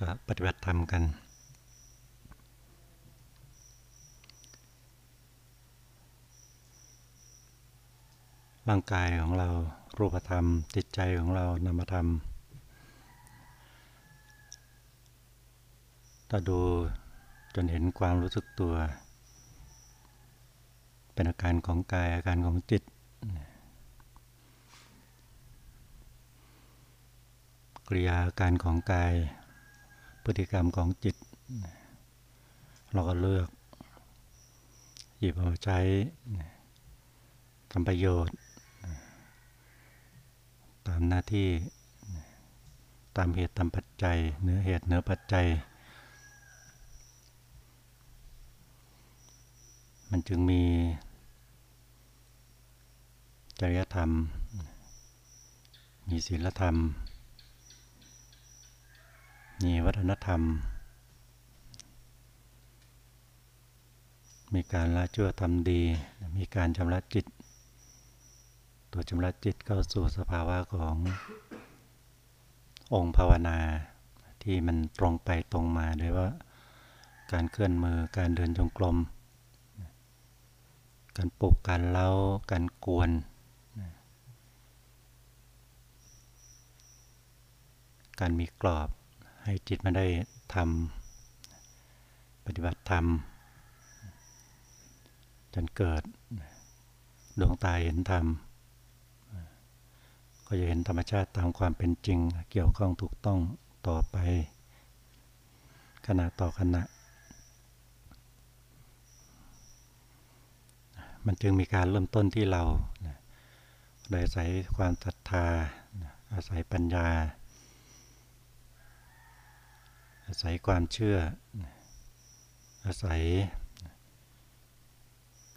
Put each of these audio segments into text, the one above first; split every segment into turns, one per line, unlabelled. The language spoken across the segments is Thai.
ก็ปฏิบัติธรรมกัน ร่างกายของเรารูปธรรม จิตใจของเรานามธรรมถ้าดูจนเห็นความรู้สึกตัว เป็นอาการของกายอาการของจิต กริยาการของกาย พฤติกรรมของจิต เราก็เลือก หยิบเอาใช้ทำประโยชน์ ตามหน้าที่ตามเหตุตามปัจจัยเนื้อเหตุเนื้อปัจจัย มันจึงมี จริยธรรม มีศีลธรรม มีวัฒนธรรม มีการละชั่วทำดี มีการชำระจิต ตัวชำระจิตเข้าสู่สภาวะขององค์ภาวนาที่มันตรงไปตรงมาโดยว่าการเคลื่อนมือการเดินจงกรมการปลุกการเล้าการกวน การมีกรอบ ให้จิตมันได้ทำปฏิบัติธรรม จนเกิดดวงตาเห็นธรรม ก็จะเห็นธรรมชาติตามความเป็นจริง เกี่ยวข้องถูกต้องต่อไป ขณะต่อขณะ มันจึงมีการเริ่มต้นที่เราโดยอาศัยความศรัทธาอาศัยปัญญา อาศัยความเชื่อ อาศัย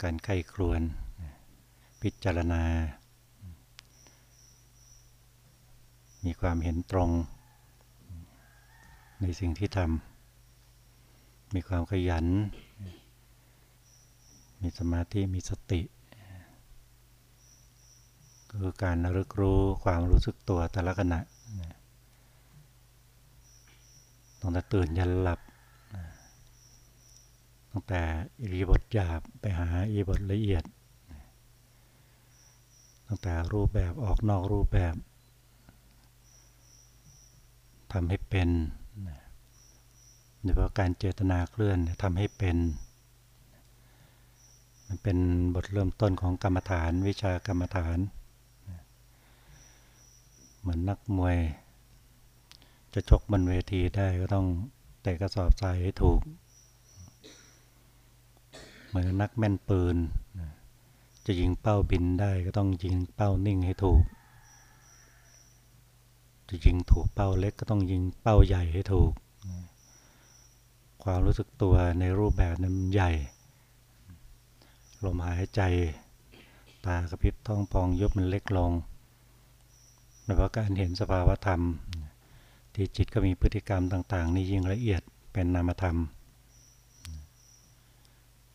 การไข้ครวน พิจารณา มีความเห็นตรง ในสิ่งที่ทำ มีความขยัน มีสมาธิ มีสติ คือการรึกรู้ความรู้สึกตัวแต่ละขณะ ตั้งแต่ตื่นยันหลับตั้งแต่อิริบทหยาบไปหาอิริบทละเอียด ตั้งแต่รูปแบบออกนอกรูปแบบทำให้เป็นโดยเฉพาะการเจตนาเคลื่อนทำให้เป็น มันเป็นบทเริ่มต้นของกรรมฐานวิชากรรมฐาน เหมือนนักมวย จะชกบนเวทีได้ก็ต้องแต่กระสอบทรายให้ถูก เหมือนนักแม่นปืน จะยิงเป้าบินได้ก็ต้องยิงเป้านิ่งให้ถูก จะยิงถูกเป้าเล็กก็ต้องยิงเป้าใหญ่ให้ถูก ความรู้สึกตัวในรูปแบบนั้นใหญ่ ลมหายใจ ตากระพริบท้องพองยุบมันเล็กลงหรือว่าการเห็นสภาวธรรม ที่จิตก็มีพฤติกรรมต่าง ๆ นี่ยิ่งละเอียดเป็นนามธรรม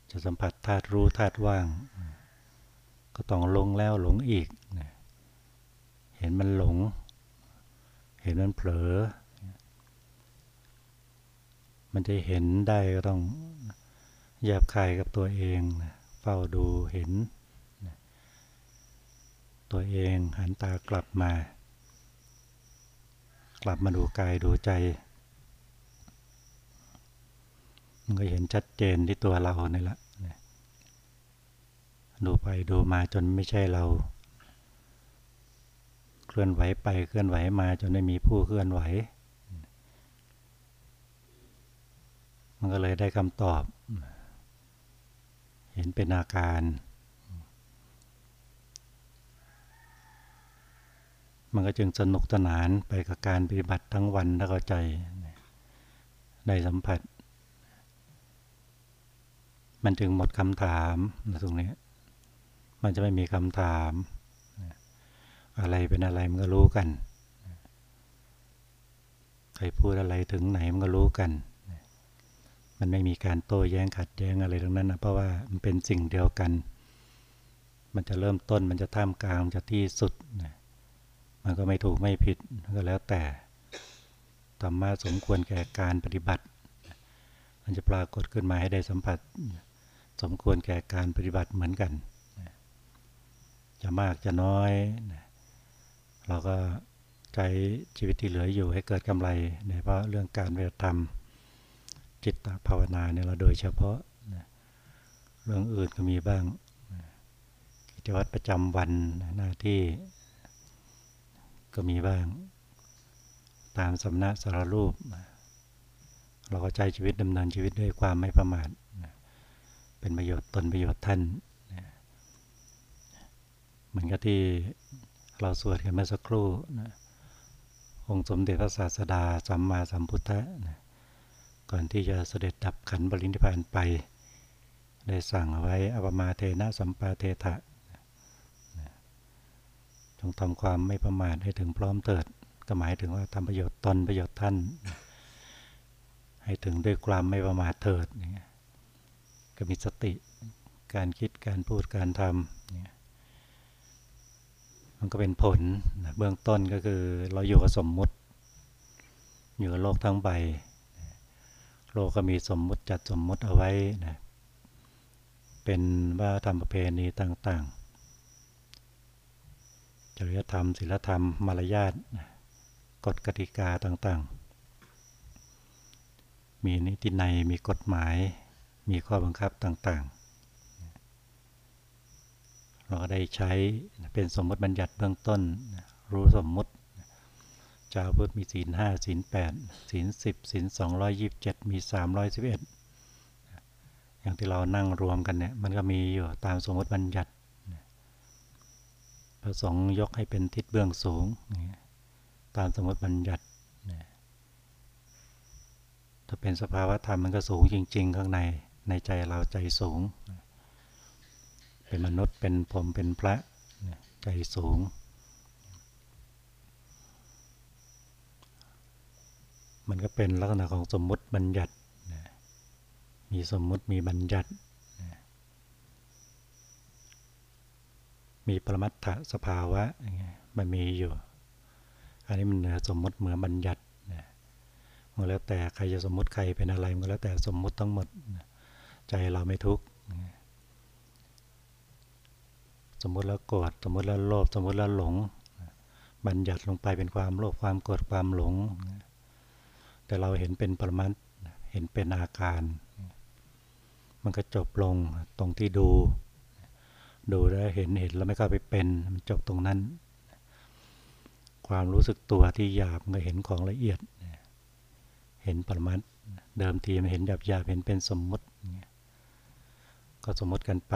จะสัมผัสธาตุรู้ธาตุว่าง ก็ต้องลงแล้วหลงอีก เห็นมันหลง เห็นมันเผลอ มันจะเห็นได้ก็ต้องแยบคายกับตัวเองเฝ้าดูเห็น ตัวเองหันตากลับมา กลับมาดูกายดูใจ มันก็เห็นชัดเจนที่ตัวเรานี่แหละดูไปดูมาจนไม่ใช่เรา เคลื่อนไหวไปเคลื่อนไหวมาจนไม่มีผู้เคลื่อนไหว มันก็เลยได้คำตอบ เห็นเป็นอาการ มันก็จึงสนุกสนานไปกับการปฏิบัติทั้งวันถ้าเข้าใจได้สัมผัส มันจึงหมดคำถามตรงนี้ มันจะไม่มีคำถาม อะไรเป็นอะไรมันก็รู้กัน ใครพูดอะไรถึงไหนมันก็รู้กัน มันไม่มีการโต้แย้งขัดแย้งอะไรทั้งนั้นนะเพราะว่ามันเป็นสิ่งเดียวกัน มันจะเริ่มต้นมันจะท่ามกลางมันจะที่สุดนะ มันก็ไม่ถูกไม่ผิดก็แล้วแต่ธรรมะสมควรแก่การปฏิบัติ มันจะปรากฏขึ้นมาให้ได้สัมผัส สมควรแก่การปฏิบัติเหมือนกัน จะมากจะน้อย เราก็ใช้ชีวิตที่เหลืออยู่ให้เกิดกำไรในเพราะเรื่องการปฏิบัติธรรม จิตภาวนาเนี่ยเราโดยเฉพาะเรื่องอื่นก็มีบ้างกิจวัตรประจำวันหน้าที่ ก็มีบ้าง ตามสำนักสารรูป เราก็ใช้ชีวิตดำเนินชีวิตด้วยความไม่ประมาทเป็นประโยชน์ตนประโยชน์ท่านเหมือนกับที่เราสวดกันเมื่อสักครู่นะองค์สมเด็จพระศาสดาสัมมาสัมพุทธะนะก่อนที่จะเสด็จดับขันบริณิพานไป ได้สั่งเอาไว้อปมาเทนะสัมปาเทถะ งทำความไม่ประมาทให้ถึงพร้อมเถิด ก็หมายถึงว่าทำประโยชน์ตนประโยชน์ท่าน ให้ถึงด้วยความไม่ประมาทเถิดนี่ก็มีสติการคิดการพูดการทำนี่มันก็เป็นผลเบื้องต้นก็คือเราอยู่กับสมมุติ อยู่กับโลกทั้งใบ โลกก็มีสมมุติจัดสมมุติเอาไว้นะเป็นว่าทำประเพณีต่างๆ จริยธรรมศีลธรรมมารยาทกฎกติกาต่างๆ มีนิติในมีกฎหมาย มีข้อบังคับต่างๆ เราก็ได้ใช้เป็นสมมติบัญญัติเบื้องต้น รู้สมมติจาพุทธมีศีลห้าศีลแปดศีลสิบศีลสองร้อยยิบเจ็ดมีสามร้อยสิบเอ็ดอย่างที่เรานั่งรวมกันเนี่ยมันก็มีอยู่ตามสมมติบัญญัติ ระสงฆ์ยกให้เป็นทิศเบื้องสูง ตามสมมติบัญญัติถ้าเป็นสภาวะธรรมมันก็สูงจริง ๆ ข้างในในใจเราใจสูง เป็นมนุษย์เป็นผมเป็นพระใจสูง มันก็เป็นลักษณะของสมมติบัญญัติมีสมมติมีบัญญัติ มีปรมัตถสภาวะมันมีอยู่ อันนี้มันเหนือสมมติเหมือนบัญญัติมันแล้วแต่ใครจะสมมติใครเป็นอะไรมันแล้วแต่สมมติทั้งหมด ใจเราไม่ทุกข์สมมติแล้วโกรธสมมติแล้วโลภสมมติแล้วหลง บัญญัติลงไปเป็นความโลภความโกรธความหลง แต่เราเห็นเป็นปรมัตเห็นเป็นอาการ มันก็จบลงตรงที่ดู ดูแล้วเห็นเห็นแล้วไม่เข้าไปเป็นมันจบตรงนั้น ความรู้สึกตัวที่หยาบก็เห็นของละเอียด เห็นปรมัตเดิมทีมันเห็นหยาบหยาบเห็นเป็นสมมติ ก็สมมติกันไป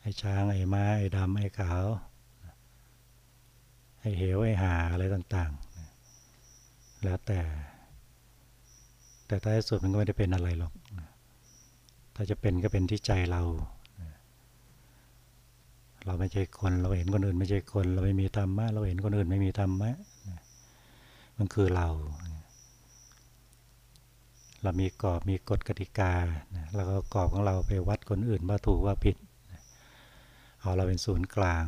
ไอ้ช้างไอ้ม้าไอ้ดำไอ้ขาวไอ้เหวไอ้หาอะไรต่างๆ แล้วแต่ แต่ท้ายสุดมันก็ไม่ได้เป็นอะไรหรอก ถ้าจะเป็นก็เป็นที่ใจเรา เราไม่ใช่คน เราเห็นคนอื่น ไม่ใช่คน เราไม่มีธรรมะ เราเห็นคนอื่นไม่มีธรรมะ มันคือเรา เรามีกรอบ มีกฎกติกา แล้วก็กรอบของเราไปวัดคนอื่นว่าถูกว่าผิด เอาเราเป็นศูนย์กลาง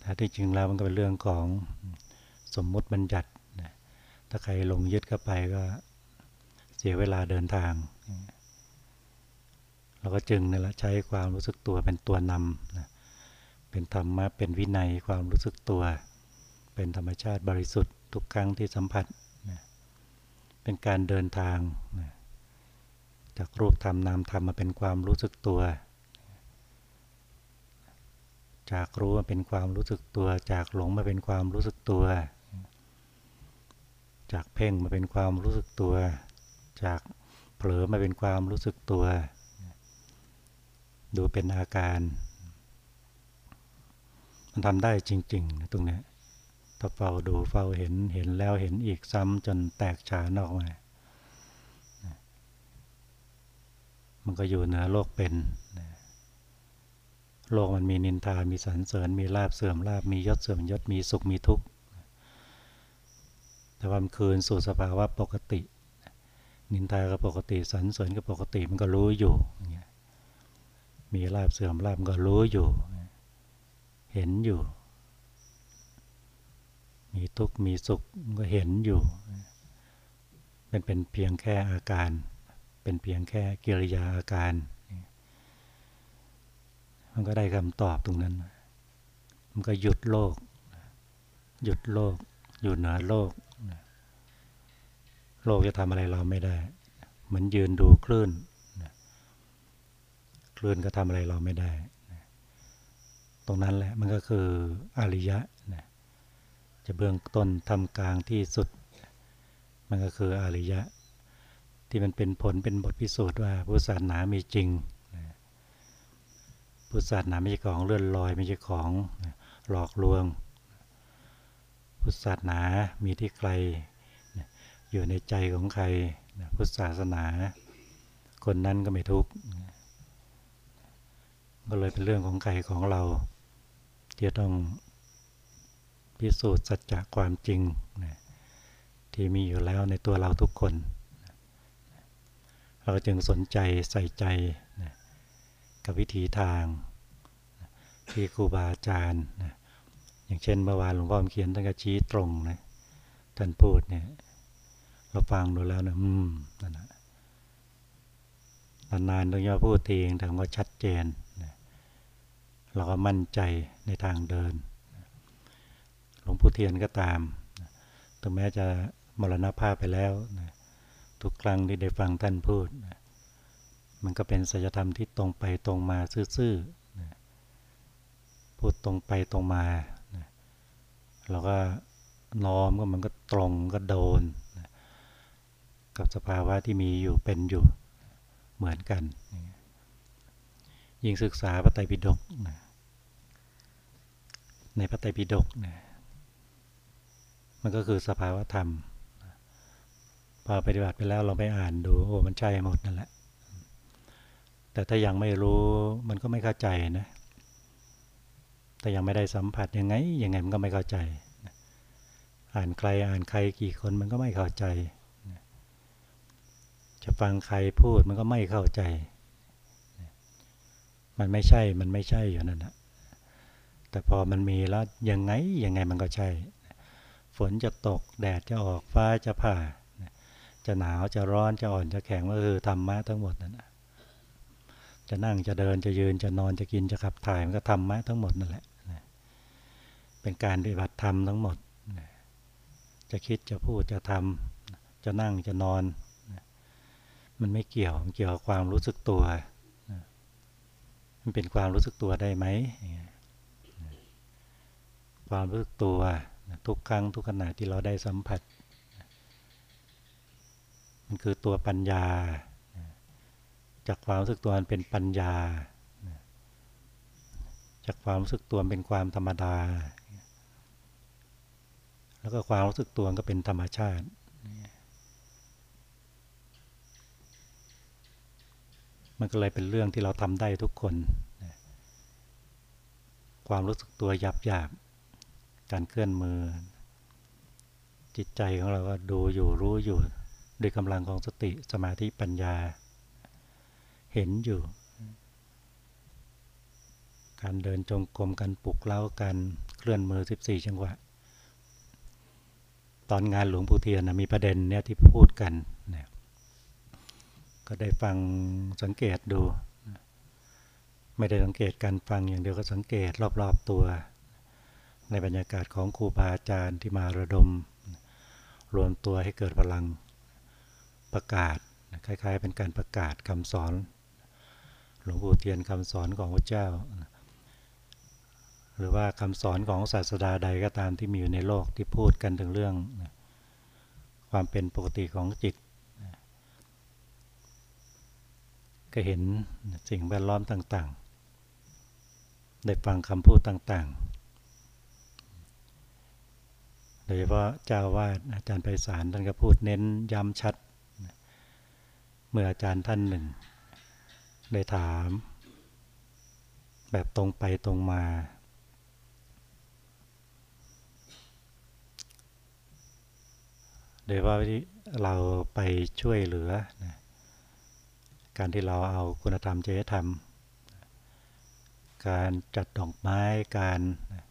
แต่ที่จริงแล้วมันก็เป็นเรื่องของสมมุติบัญญัติถ้าใครลงยึดเข้าไปก็เสียเวลาเดินทาง เราก็จึงนี่แหละใช้ความรู้สึกตัวเป็นตัวนำนะเป็นธรรมะเป็นวินัยความรู้สึกตัว เป็นธรรมชาติบริสุทธิ์ทุกครั้งที่สัมผัสนะเป็นการเดินทางนะจากรูปธรรมนามธรรมมาเป็นความรู้สึกตัว จากรู้มาเป็นความรู้สึกตัว จากหลงมาเป็นความรู้สึกตัว จากเพ่งมาเป็นความรู้สึกตัว จากเผลอมาเป็นความรู้สึกตัว ดูเป็นอาการ มันทำได้จริงๆตรงนี้ถ้าเฝ้าดูเฝ้าเห็นเห็นแล้วเห็นอีกซ้ำจนแตกฉานออกมามันก็อยู่เหนือโลกเป็น โลกมันมีนินทา มีสรรเสริญ มีลาบเสื่อมลาบ มียศเสื่อมยศ มีสุข มีทุกข์ แต่ว่ามันคืนสู่สภาวะปกติ นินทาก็ปกติ สรรเสริญก็ปกติ มันก็รู้อยู่อย่างเงี้ย มีลาบเสื่อมลาบก็รู้อยู่ เห็นอยู่ มีทุกข์มีสุขก็เห็นอยู่ เป็นเป็นเพียงแค่อาการ เป็นเพียงแค่กิริยาอาการ มันก็ได้คำตอบตรงนั้น มันก็หยุดโลก หยุดโลก อยู่เหนือโลก โลกจะทำอะไรเราไม่ได้ เหมือนยืนดูคลื่น คลื่นก็ทำอะไรเราไม่ได้ตรงนั้นแหละมันก็คืออริยะจะเบื้องต้นทำกลางที่สุด มันก็คืออริยะ ที่มันเป็นผลเป็นบทพิสูจน์ว่าพุทธศาสนามีจริงพุทธศาสนาไม่ใช่ของเลื่อนลอยไม่ใช่ของหลอกลวง พุทธศาสนามีที่ใครอยู่ในใจของใครพุทธศาสนา คนนั้นก็ไม่ทุกข์ ก็เลยเป็นเรื่องของใครของเราที่ต้องพิสูจน์สัจจะความจริงนะที่มีอยู่แล้วในตัวเราทุกคน เราจึงสนใจใส่ใจกับวิธีทางที่ครูบาอาจารย์อย่างเช่นเมื่อวานหลวงพ่อเขียนท่านก็ชี้ตรงนะท่านพูดเนี่ยเราฟังดูแล้วนะอืมนั่นนะนานๆตรงนี้พูดเองแต่ก็ชัดเจน เราก็มั่นใจในทางเดิน หลวงปู่เทียนก็ตามถึงแม้จะมรณภาพไปแล้วนะทุกครั้งที่ได้ฟังท่านพูดนะมันก็เป็นสัจธรรมที่ตรงไปตรงมาซื่อๆนะพูดตรงไปตรงมานะเราก็น้อมก็มันก็ตรงก็โดนนะกับสภาวะที่มีอยู่เป็นอยู่เหมือนกัน ยิ่งศึกษาพระไตรปิฎกนะ ในพระไตรปิฎกนะมันก็คือสภาวธรรม พอปฏิบัติไปแล้วเราไปอ่านดูโอ้มันใช่หมดนั่นแหละ แต่ถ้ายังไม่รู้มันก็ไม่เข้าใจนะ แต่ยังไม่ได้สัมผัสยังไงยังไงมันก็ไม่เข้าใจ อ่านใครอ่านใครกี่คนมันก็ไม่เข้าใจ จะฟังใครพูดมันก็ไม่เข้าใจ มันไม่ใช่มันไม่ใช่อยู่นั่นแหละ แต่พอมันมีแล้วยังไงยังไงมันก็ใช่ ฝนจะตกแดดจะออกฟ้าจะผ่า จะหนาวจะร้อนจะอ่อนจะแข็งก็คือธรรมะทั้งหมดนั่นแหะจะนั่งจะเดินจะยืนจะนอนจะกินจะขับถ่ายมันก็ธรรมะทั้งหมดนั่นแหละเป็นการปฏิบัติธรรมทั้งหมด จะคิดจะพูดจะทำจะนั่งจะนอน มันไม่เกี่ยวเกี่ยวกับความรู้สึกตัว มันเป็นความรู้สึกตัวได้ไหม ความรู้สึกตัวทุกครั้งทุกขณะที่เราได้สัมผัส มันคือตัวปัญญา จากความรู้สึกตัวมันเป็นปัญญา จากความรู้สึกตัวเป็นความธรรมดา แล้วก็ความรู้สึกตัวก็เป็นธรรมชาติมันก็เลยเป็นเรื่องที่เราทำได้ทุกคน ความรู้สึกตัวหยาบหยาบ การเคลื่อนมือ จิตใจของเราก็ดูอยู่รู้อยู่ด้วยกำลังของสติสมาธิปัญญา เห็นอยู่ การเดินจงกรมการปลุกเล้าการเคลื่อนมือ 14 จังหวะ ตอนงานหลวงปู่เทียนนะมีประเด็นเนี่ยที่พูดกันนะก็ได้ฟังสังเกตดู ไม่ได้สังเกตการฟังอย่างเดียวก็สังเกตรอบๆตัว ในบรรยากาศของครูบาอาจารย์ที่มาระดม รวมตัวให้เกิดพลังประกาศคล้ายๆ เป็นการประกาศคำสอน หลวงปู่เทียนคำสอนของพระเจ้า หรือว่าคำสอนของศาสดาใดก็ตามที่มีอยู่ในโลกที่พูดกันถึงเรื่อง ความเป็นปกติของจิต ก็เห็นสิ่งแวดล้อมต่างๆ ได้ฟังคำพูดต่างๆ โดยเฉพาะเจ้าวาดอาจารย์ไพศาลท่านก็พูดเน้นย้ำชัด เมื่ออาจารย์ท่านหนึ่ง ได้ถาม แบบตรงไปตรงมา โดยว่าเราไปช่วยเหลือนะการที่เราเอาคุณธรรมจริยธรรม การจัดดอกไม้การจิ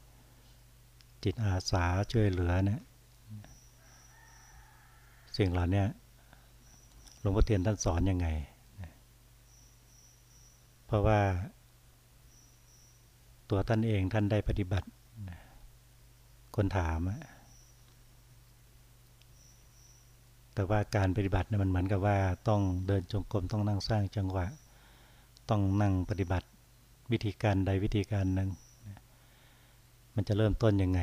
จิตอาสาช่วยเหลือเนี่ยสิ่งเหล่านี้หลวงพ่อเทียนท่านสอนยังไง เพราะว่าตัวท่านเองท่านได้ปฏิบัติ คนถาม แต่ว่าการปฏิบัติเนี่ยมันเหมือนกับว่าต้องเดินจงกรมต้องนั่งสร้างจังหวะ ต้องนั่งปฏิบัติวิธีการใดวิธีการหนึ่ง มันจะเริ่มต้นยังไง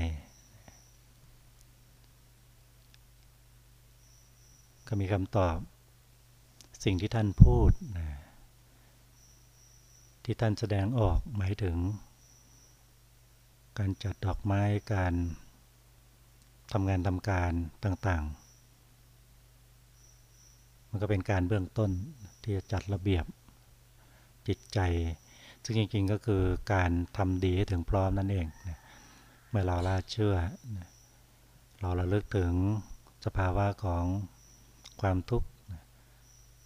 ก็มีคำตอบ สิ่งที่ท่านพูดนะที่ท่านแสดงออกหมายถึง การจัดดอกไม้การทำงานทำการต่างๆ มันก็เป็นการเบื้องต้นที่จะจัดระเบียบจิตใจ ซึ่งจริงๆก็คือการทำดีให้ถึงพร้อมนั่นเองนะ มื่อเราละเชื่อ เราระลึกถึงสภาวะของความทุกข์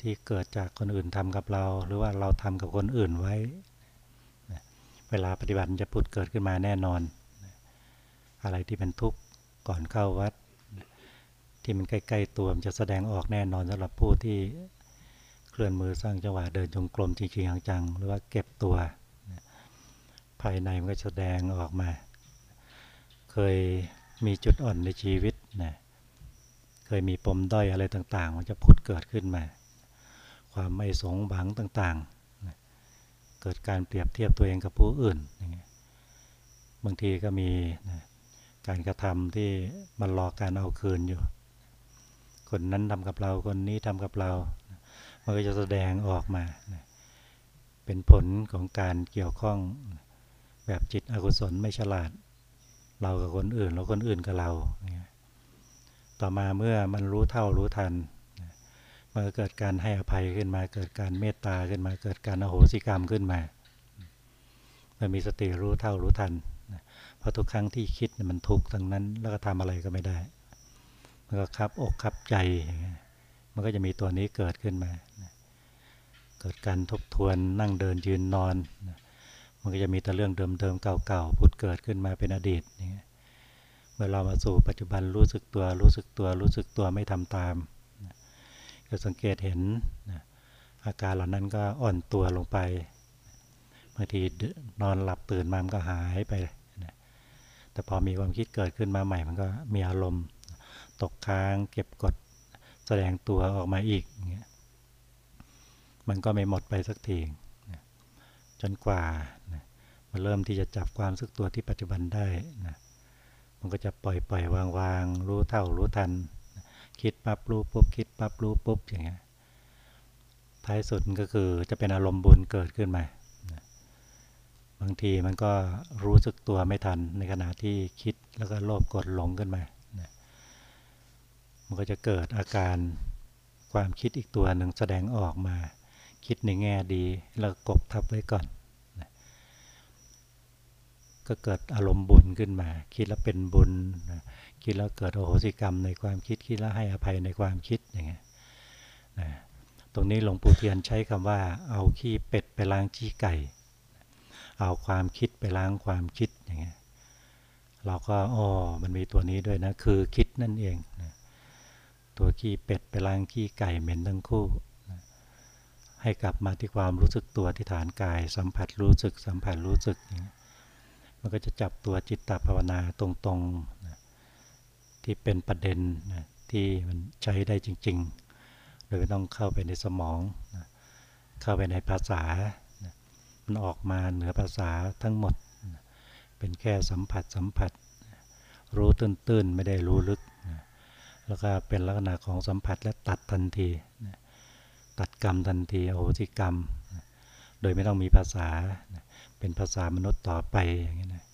ที่เกิดจากคนอื่นทำกับเรา หรือว่าเราทำกับคนอื่นไว้ เวลาปฏิบัติจะพุดเกิดขึ้นมาแน่นอน อะไรที่เป็นทุกข์ก่อนเข้าวัด ที่มันใกล้ ๆ ตัวมันจะแสดงออกแน่นอนสำหรับผู้ที่เคลื่อนมือสร้างจังหวะเดินจงกรมจริงๆจังๆหรือว่าเก็บตัว ภายในมันก็แสดงออกมา เคยมีจุดอ่อนในชีวิตนะเคยมีปมด้อยอะไรต่างๆ มันจะพุดเกิดขึ้นมา ความไม่สงบังต่างๆเกิดการเปรียบเทียบตัวเองกับผู้อื่นบางทีก็มีการกระทำที่มันรอการเอาคืนอยู่ คนนั้นทำกับเราคนนี้ทำกับเรา มันก็จะแสดงออกมา เป็นผลของการเกี่ยวข้องแบบจิตอกุศลไม่ฉลาด เรากับคนอื่นแล้วคนอื่นกับเรา ต่อมาเมื่อมันรู้เท่ารู้ทันมันเกิดการให้อภัยขึ้นมา เกิดการเมตตาขึ้นมา เกิดการอโหสิกรรมขึ้นมามันมีสติรู้เท่ารู้ทันเพราะทุกครั้งที่คิดมันทุกข์ทั้งนั้น แล้วก็ทำอะไรก็ไม่ได้มันก็คับอกคับใจ มันก็จะมีตัวนี้เกิดขึ้นมา เกิดการทบทวนนั่งเดินยืนนอน มันก็จะมีแต่เรื่องเดิมๆเก่าๆพุดเกิดขึ้นมาเป็นอดีตเมื่อเรามาสู่ปัจจุบันรู้สึกตัวรู้สึกตัวรู้สึกตัวไม่ทำตามจะสังเกตเห็นอาการเหล่านั้นก็อ่อนตัวลงไปบางทีนอนหลับตื่นมามันก็หายไปแต่พอมีความคิดเกิดขึ้นมาใหม่มันก็มีอารมณ์ ตกค้างเก็บกดแสดงตัวออกมาอีกเงี้ยมันก็ไม่หมดไปสักทีจนกว่า มันเริ่มที่จะจับความสึกตัวที่ปัจจุบันได้นะมันก็จะปล่อยปล่อยวางวางรู้เท่ารู้ทัน คิดปั๊บรู้ปุ๊บคิดปั๊บรู้ปุ๊บอย่างเงี้ยท้ายสุดก็คือจะเป็นอารมณ์บุญเกิดขึ้นมาบางทีมันก็รู้สึกตัวไม่ทันในขณะที่คิดแล้วก็โลภกดหลงขึ้นมามันก็จะเกิดอาการความคิดอีกตัวหนึ่งแสดงออกมา คิดในแง่ดีแล้วกบทับไว้ก่อน ก็เกิดอารมณ์บุญขึ้นมา คิดแล้วเป็นบุญ คิดแล้วเกิดโอโหสิกรรมในความคิด คิดแล้วให้อภัยในความคิดอย่างเงี้ยนะตรงนี้หลวงปู่เทียนใช้คำว่า เอาขี้เป็ดไปล้างขี้ไก่ เอาความคิดไปล้างความคิดอย่างเงี้ย เราก็อ๋อมันมีตัวนี้ด้วยนะ คือคิดนั่นเองนะตัวขี้เป็ดไปล้างขี้ไก่เหม็นทั้งคู่นะให้กลับมาที่ความรู้สึกตัวที่ฐานกาย สัมผัสรู้สึกสัมผัสรู้สึกอย่างเงี้ย มันก็จะจับตัวจิตตภาวนาตรงๆนะที่เป็นประเด็นนะที่มันใช้ได้จริงๆโดยต้องเข้าไปในสมองนะเข้าไปในภาษานะมันออกมาเหนือภาษาทั้งหมดนะเป็นแค่สัมผัสสัมผัสรู้ตื้นๆ ไม่ได้รู้ลึกนะแล้วก็เป็นลักษณะของสัมผัสและตัดทันทีนะตัดกรรมทันทีโอทิกรรมนะ โดยไม่ต้องมีภาษา เป็นภาษามนุษย์ต่อไปอย่างนี้นะ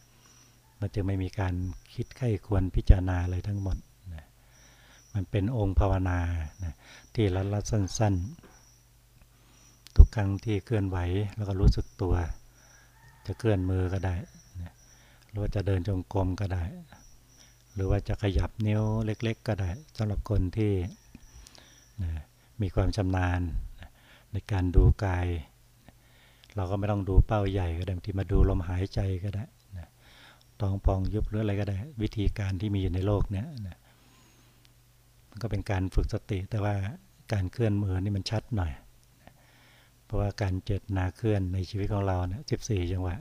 มันจึงไม่มีการคิดไข้ควรพิจารณาอะไรทั้งหมดนะมันเป็นองค์ภาวนานะที่ละละสั้น ๆ ทุกครั้งที่เคลื่อนไหวแล้วก็รู้สึกตัว จะเคลื่อนมือก็ได้นะหรือว่าจะเดินจงกรมก็ได้ หรือว่าจะขยับนิ้วเล็ก ๆ ก็ได้สำหรับคนที่นะมีความชำนาญในการดูกาย เราก็ไม่ต้องดูเป้าใหญ่ก็ได้บางทีมาดูลมหายใจก็ได้นะท้องพองยุบหรืออะไรก็ได้ วิธีการที่มีอยู่ในโลกเนี้ยนะมันก็เป็นการฝึกสติ แต่ว่าการเคลื่อนมือนี่มันชัดหน่อย เพราะว่าการเจตนาเคลื่อนในชีวิตของเราเนี่ยสิบสี่จังหวะ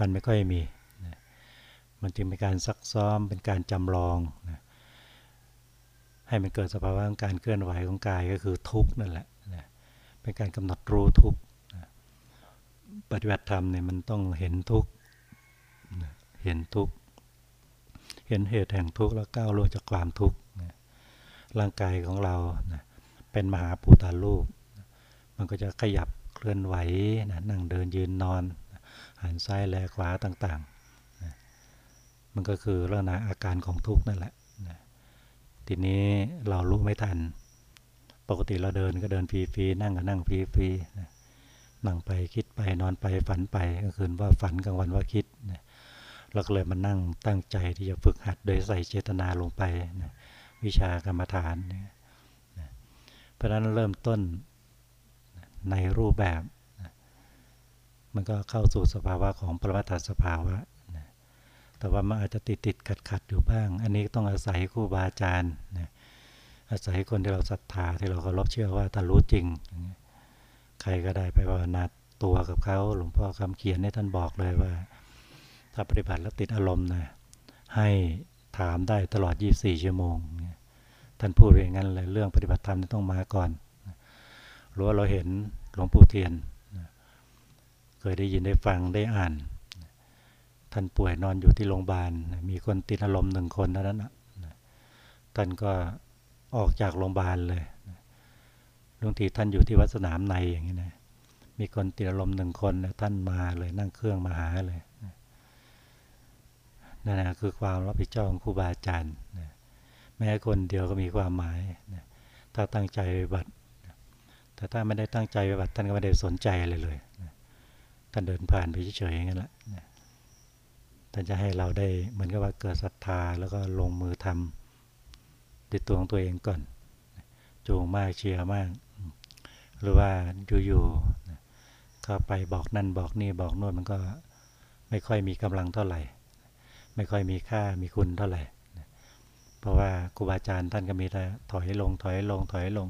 มันไม่ค่อยมีนะมันจึงเป็นการซักซ้อมเป็นการจำลองนะให้มันเกิดสภาวะการเคลื่อนไหวของกายก็คือทุกข์นั่นแหละนะเป็นการกำหนดรู้ทุกนะ ปฏิบัติธรรมเนี่ยมันต้องเห็นทุกเห็นทุกเห็นเหตุแห่งทุกข์แล้วก้าวล่วงจากความทุกข์ร่างกายของเราเป็นมหาภูตารูปมันก็จะขยับเคลื่อนไหวนะนั่งเดินยืนนอนหันซ้ายแลขวาต่างๆ มันก็คือลักษณะอาการของทุกข์นั่นแหละทีนี้เรารู้ไม่ทัน ปกติเราเดินก็เดินฟรีๆนั่งก็นั่งฟรีๆ นั่งไปคิดไปนอนไปฝันไปก็คืนว่าฝันกลางวันว่าคิดนะเราก็เลยมานั่งตั้งใจที่จะฝึกหัดโดยใส่เจตนาลงไปนะวิชากรรมฐานนะนะเพราะฉะนั้นเริ่มต้นในรูปแบบนะมันก็เข้าสู่สภาวะของปรมัตถสภาวะนะแต่ว่ามันอาจจะติดติดขัดขัดอยู่บ้าง อันนี้ต้องอาศัยครูบาอาจารย์นะอาศัยคนที่เราศรัทธาที่เราเคารพเชื่อว่าถ้ารู้จริง ใครก็ได้ไปภาวนาตัวกับเขาหลวงพ่อคำเขียนให้ท่านบอกเลยว่า ถ้าปฏิบัติแล้วติดอารมณ์นะให้ถามได้ตลอด 24 ชั่วโมง ท่านพูดอย่างนั้นเลยเรื่องปฏิบัติธรรมต้องมาก่อนหรือว่าเราเห็นหลวงปู่เทียน เคยได้ยินได้ฟังได้อ่าน ท่านป่วยนอนอยู่ที่โรงพยาบาล มีคนติดอารมณ์หนึ่งคนเท่านั้นท่านก็ออกจากโรงพยาบาลเลย บางทีท่านอยู่ที่วัดสนามในอย่างนี้นะมีคนติดอารมหนึ่งคนนะท่านมาเลยนั่งเครื่องมาหาเลยนั่นนะคือความรับผิดชอบของครูบาอาจารย์นะแม้คนเดียวก็มีความหมายนะถ้าตั้งใจปบัติแต่ถ้าไม่ได้ตั้งใจปบัติท่านก็ไม่ได้สนใจอะไรเลยนะท่านเดินผ่านไปเฉยๆอย่างนั้นแหละนะท่านจะให้เราได้เหมือนกับว่าเกิดศรัทธาแล้วก็ลงมือทำด้วยตัวของตัวเองก่อนจูงมากเชียร์มาก หรือว่าอยู่ๆเข้าไปบอกนั่นบอกนี่บอกโน่นมันก็ไม่ค่อยมีกำลังเท่าไหร่ ไม่ค่อยมีค่ามีคุณเท่าไหร่ เพราะว่าครูบาอาจารย์ท่านก็มีแต่ถอยลงถอยลงถอยลง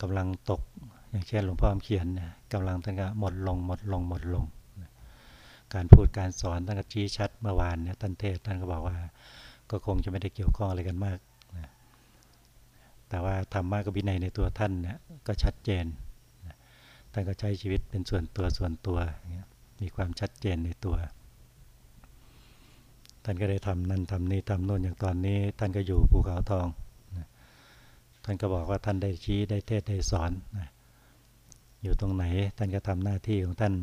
กำลังตกอย่างเช่นหลวงพ่อเขียนกำลังท่านก็หมดลงหมดลงหมดลง การพูดการสอนท่านก็ชี้ชัดเมื่อวานเนี่ยท่านเทศท่านก็บอกว่า ก็คงจะไม่ได้เกี่ยวข้องอะไรกันมาก แต่ว่าธรรมะกับวินัยในตัวท่านเนี่ยก็ชัดเจนท่านก็ใช้ชีวิตเป็นส่วนตัวส่วนตัว มีความชัดเจนในตัว ท่านก็ได้ทำนั่นทำนี่ทำโน่นอย่างตอนนี้ ท่านก็อยู่ภูเขาทอง ท่านก็บอกว่าท่านได้ชี้ได้เทศได้สอน อยู่ตรงไหนท่านก็ทำหน้าที่ของท่าน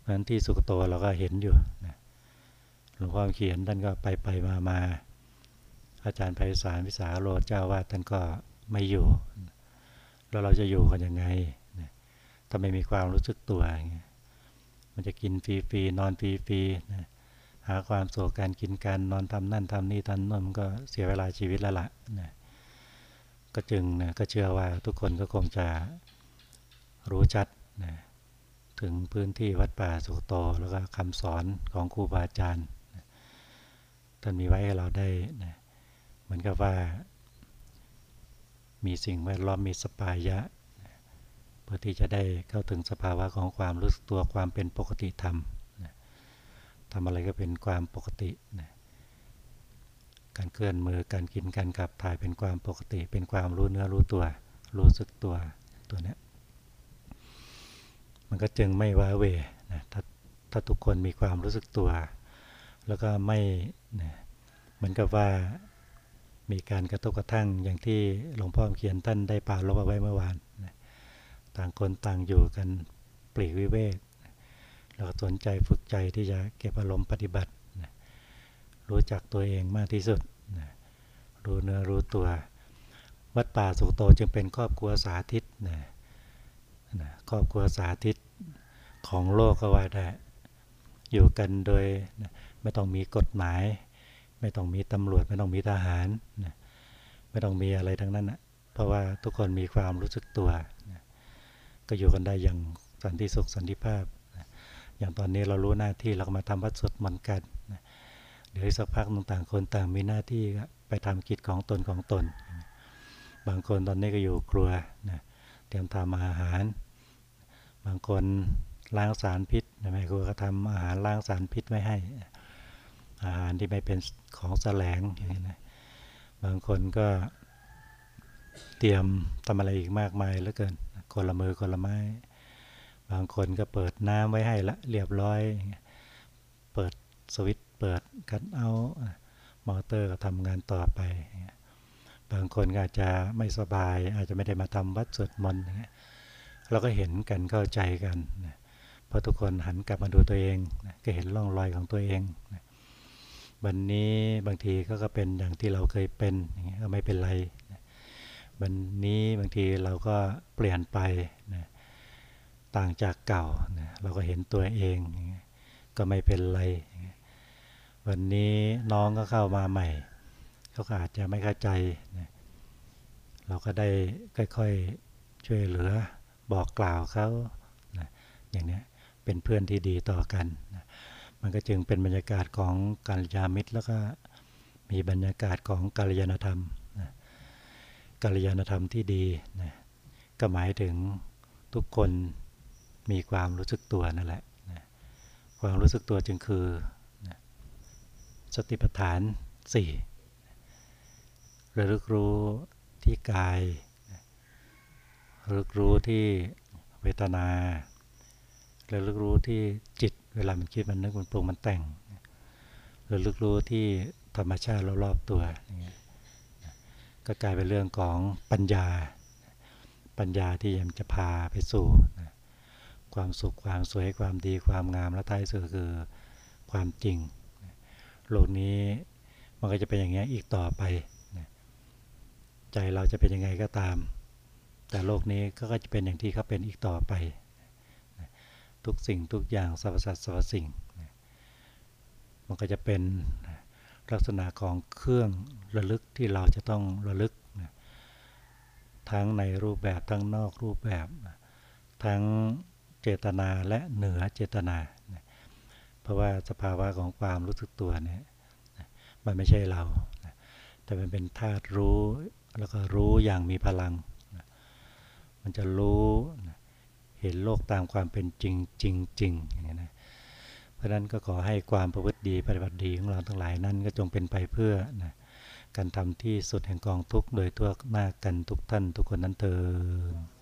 เพราะนั้นที่สุกโตเราก็เห็นอยู่หลวงพ่อเขียนท่านก็ไปไปมามา อาจารย์ไพศาลวิสาโรเจ้าว่าท่านก็ไม่อยู่ แล้วเราจะอยู่กันยังไงถ้าไม่มีความรู้สึกตัว มันจะกินฟรีๆนอนฟรีๆหาความสุขการกินการนอนทำนั่นทำนี่ทำนั่นมันก็เสียเวลาชีวิตแล้วละ่ะนะก็จึงนะก็เชื่อว่าทุกคนก็คงจะรู้ชัดนะถึงพื้นที่วัดป่าสุโตแล้วก็คำสอนของครูบาอาจารย์ท่านมีไว้ให้เราได้นะ เหมือนกับว่า มีสิ่งแวดล้อมมีสปายะ เพื่อที่จะได้เข้าถึงสภาวะของความรู้สึกตัวความเป็นปกติธรรมทำอะไรก็เป็นความปกตินะการเคลื่อนมือการกินการขับถ่ายเป็นความปกติ เป็นความรู้เนื้อรู้ตัว รู้สึกตัวตัวนี้มันก็จึงไม่ว้าเวนะถ้าถ้าทุกคนมีความรู้สึกตัว แล้วก็ไม่นะเหมือนกับว่า มีการกระทบกระทั่งอย่างที่หลวงพ่อเขียนท่านได้ป่าลบเอาไว้เมื่อวานต่างคนต่างอยู่กันปลีกวิเวกเราสนใจฝึกใจที่จะเก็บอารมณ์ปฏิบัติ รู้จักตัวเองมากที่สุด รู้เนื้อรู้ตัว วัดป่าสุโตจึงเป็นครอบครัวสาธิตนะครอบครัวสาธิตของโลกก็ว่าได้ อยู่กันโดยไม่ต้องมีกฎหมาย ไม่ต้องมีตำรวจไม่ต้องมีทหารนะไม่ต้องมีอะไรทั้งนั้นนะเพราะว่าทุกคนมีความรู้สึกตัวนะก็อยู่กันได้อย่างสันติสุขสันติภาพนะอย่างตอนนี้เรารู้หน้าที่เราก็มาทำวัดสดมนต์กันนะเดี๋ยวอีกสักพักต่างคนต่างมีหน้าที่ไปทำกิจของตนของตน บางคนตอนนี้ก็อยู่ครัวนะเตรียมทำอาหาร บางคนล้างสารพิษแม่ครัวก็ทำอาหารล้างสารพิษไว้ให้ อาหารที่ไม่เป็นของแสลงอย่างนี้นะบางคนก็เตรียมทำอะไรอีกมากมายเหลือเกินคนละมือคนละไม้ บางคนก็เปิดน้ำไว้ให้ละเรียบร้อย เปิดสวิตเปิดคัทเอามอเตอร์ก็ทำงานต่อไป บางคนอาจจะไม่สบาย อาจจะไม่ได้มาทำวัดสวดมนต์เราก็เห็นกันเข้าใจกันนะพอทุกคนหันกลับมาดูตัวเองก็เห็นร่องรอยของตัวเองนะ วันนี้บางทีก็ก็เป็นอย่างที่เราเคยเป็นอย่างเงี้ยก็ไม่เป็นไรวันนี้บางทีเราก็เปลี่ยนไปนะต่างจากเก่านะเราก็เห็นตัวเองก็ไม่เป็นไร วันนี้น้องก็เข้ามาใหม่เขาอาจจะไม่เข้าใจนะเราก็ได้ค่อยๆช่วยเหลือบอกกล่าวเขานะอย่างนี้เป็นเพื่อนที่ดีต่อกันนะ มันก็จึงเป็นบรรยากาศของการยามิตร แล้วก็มีบรรยากาศของกาลยานธรรมนะกาลยานธรรมที่ดีนะก็หมายถึงทุกคนมีความรู้สึกตัวนั่นแหละนะความรู้สึกตัวจึงคือนะสติปัฏฐานสี่ระลึกรู้ที่กายระลึกรู้ที่เวทนาระลึกรู้ที่จิต เวลามันคิดมันนึกมันปรุงมันแต่งระลึกรู้ที่ธรรมชาติรอบๆตัวก็กลายเป็นเรื่องของปัญญา ปัญญาที่ยังจะพาไปสู่ความสุขความสวยความดีความงามและท้ายสุดคือความจริง โลกนี้มันก็จะเป็นอย่างนี้อีกต่อไป ใจเราจะเป็นยังไงก็ตาม แต่โลกนี้ก็จะเป็นอย่างที่เขาเป็นอีกต่อไป ทุกสิ่งทุกอย่างสรรพสัตว์สรรพสิ่ง มันก็จะเป็นลักษณะของเครื่องระลึกที่เราจะต้องระลึก ทั้งในรูปแบบทั้งนอกรูปแบบ ทั้งเจตนาและเหนือเจตนา เพราะว่าสภาวะของความรู้สึกตัวเนี่ยมันไม่ใช่เรา แต่มันเป็นธาตุรู้แล้วก็รู้อย่างมีพลัง มันจะรู้ เห็นโลกตามความเป็นจริงจริงจริงอย่างนี้นะเพราะนั้นก็ขอให้ความประพฤติดีปฏิบัติดีของเราทั้งหลายนั้นก็จงเป็นไปเพื่อนะการทำที่สุดแห่งกองทุกโดยทั่วหน้ากันทุกท่านทุกคนนั้นเถิด